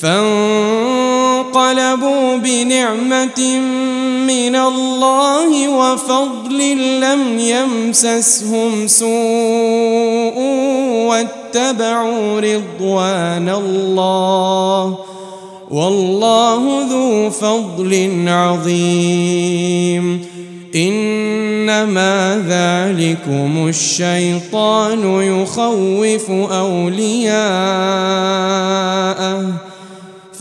فانقلبوا بنعمة من الله وفضل لم يمسسهم سوء واتبعوا رضوان الله والله ذو فضل عظيم إنما ذلكم الشيطان يخوف أولياءه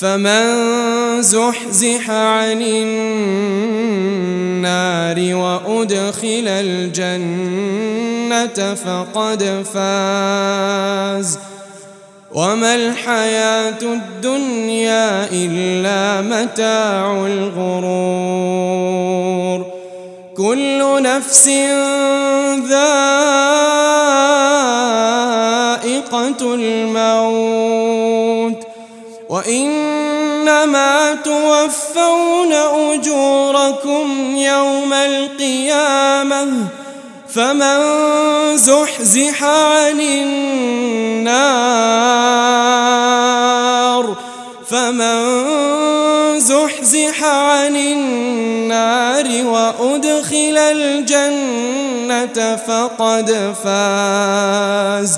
فمن زحزح عن النار وأدخل الجنة فقد فاز. وما الحياة الدنيا إلا متاع الغرور. كل نفس ذائقة الموت. وإنما توفون أجوركم يوم القيامة فمن زحزح عن النار فمن زحزح عن النار وأدخل الجنة فقد فاز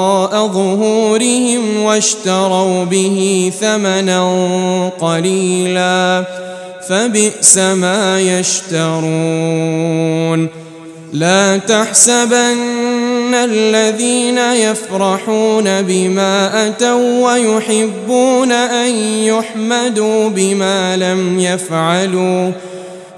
ظهورهم واشتروا به ثمنا قليلا فبئس ما يشترون لا تحسبن الذين يفرحون بما أتوا ويحبون أن يحمدوا بما لم يفعلوا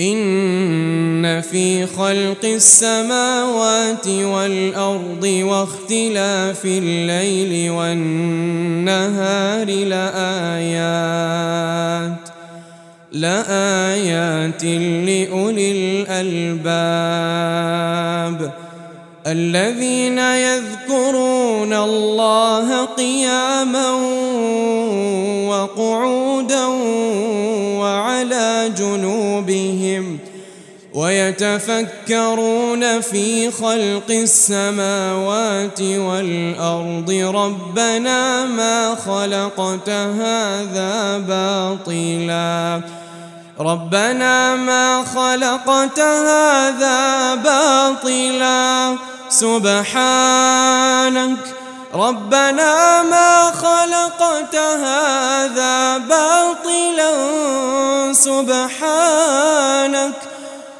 إن في خلق السماوات والأرض واختلاف الليل والنهار لآيات لآيات لأولي الألباب. الذين يذكرون الله قياما وقعودا ويتفكرون في خلق السماوات والأرض. ربنا ما خلقت هذا باطلاً. ربنا ما خلقت هذا باطلا. سبحانك. ربنا ما خلقت هذا باطلا. سبحانك.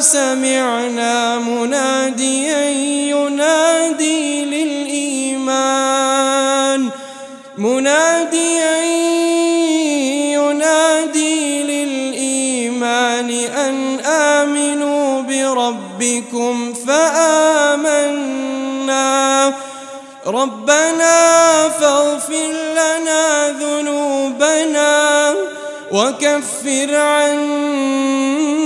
سمعنا مناديا ينادي للإيمان. مناديا ينادي للإيمان أن آمنوا بربكم فآمنا. ربنا فاغفر لنا ذنوبنا وكفر عنا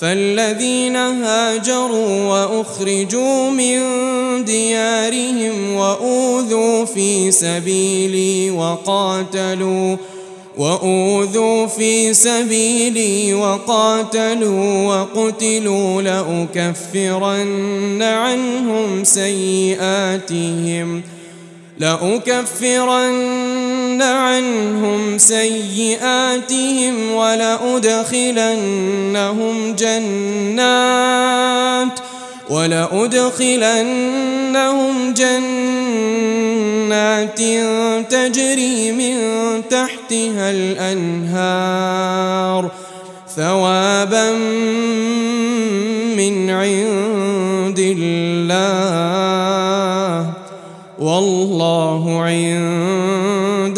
فالذين هاجروا وأخرجوا من ديارهم وأوذوا في سبيلي وقاتلوا وأوذوا في سبيلي وقاتلوا وقتلوا لأكفرن عنهم سيئاتهم عنهم سيئاتهم ولأدخلنهم جنات ولأدخلنهم جنات تجري من تحتها الأنهار ثوابا من عند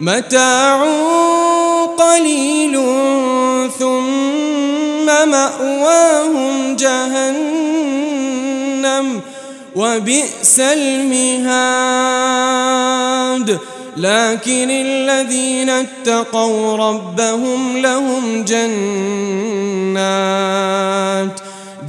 متاع قليل ثم مأواهم جهنم وبئس المهاد. لكن الذين اتقوا ربهم لهم جنات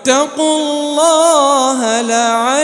واتقوا الله لعلكم